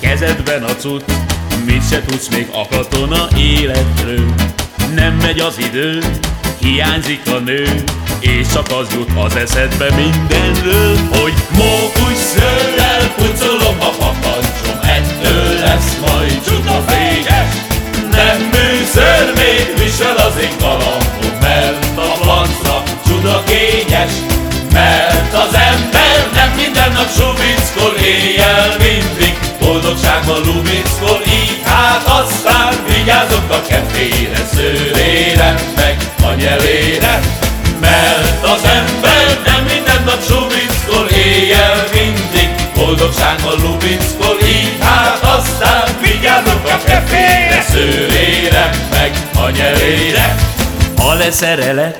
kezedben a cucc, mit se tudsz még a katona életről. Nem megy az idő, hiányzik a nő, és csak az jut az eszedbe mindenről, hogy mókus szőrrel pucolom a papancsom, ettől lesz majd csuda féges. Nem műször még visel az én kalapom, mert a flancra csuda kényes, mert az ember éjjel mindig boldogságban lubickol, így hát aztán vigyázok a kefére, szőrére, meg a nyelére, mert az ember nem minden nap subickol, éjjel mindig boldogságban lubickol, így hát aztán vigyázok a kefére, szőrére, meg a nyelére. Ha leszerelek,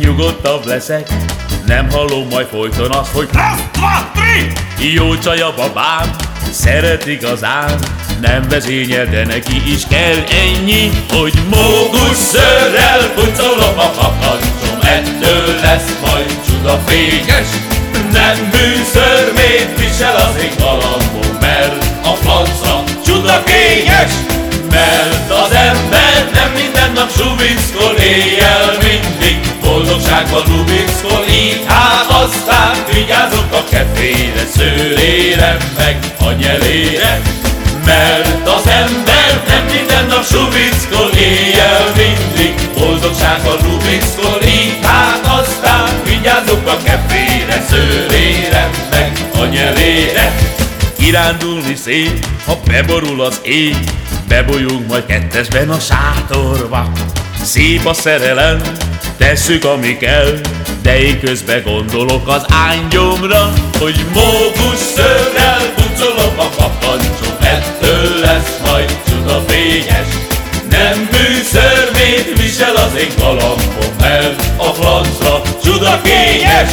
nyugodtabb leszek, nem hallom majd folyton azt, hogy Rastvatri! Jó csaj a babám, szeret igazán Nem vezényel, de neki is kell ennyi Hogy mókus szörrel pucolom a kakacsom Ettől lesz majd csuda fényes Nem bűszörmét visel az én galambom Mert a francra csuda fényes Mert az ember nem minden nap suvickol éjjel mindig Boldogságban vigyázok a kefére, szőrére, meg a nyelére. Mert az ember nem minden nap subickol, éjjel mindig boldogságban lubickol, így hát aztán vigyázok a kefére, szőrére, meg a nyelére. Kirándulni szép, ha beborul az ég, bebolyunk majd kettesben a sátorba. Szép a szerelem, tesszük ami kell, de én közben gondolok az ángyomra, hogy mókus szőrrel pucolom a kapancsom, ettől lesz majd csuda fényes. Nem műszörmét visel az én galambom, mert a francra csuda kényes.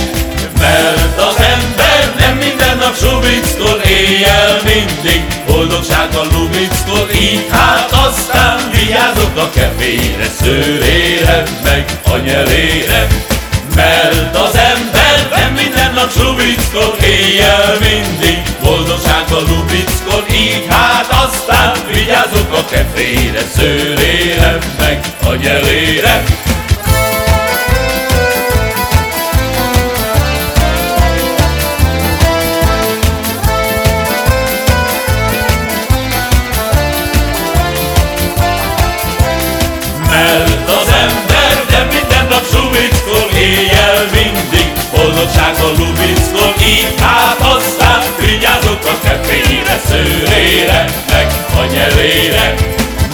Mert az ember nem minden nap subickol, éjjel mindig boldogsággal lubickol, így hát aztán vigyázok a kefére, szőrére, meg a nyelére. Mert az ember nem minden nap subickol, éjjel mindig boldogsággal lubickol, így hát aztán vigyázok a kefére, szőrére, meg a nyelére. Boldogsággal lubickol, így hát aztán vigyázok a kefére, szőrére, meg a nyelére.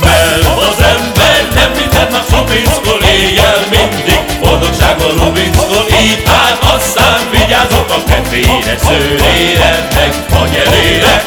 Mert az ember nem minden nap subickol, éjjel mindig boldogsággal lubickol, így hát aztán vigyázok a kefére, szőrére, meg a nyelére.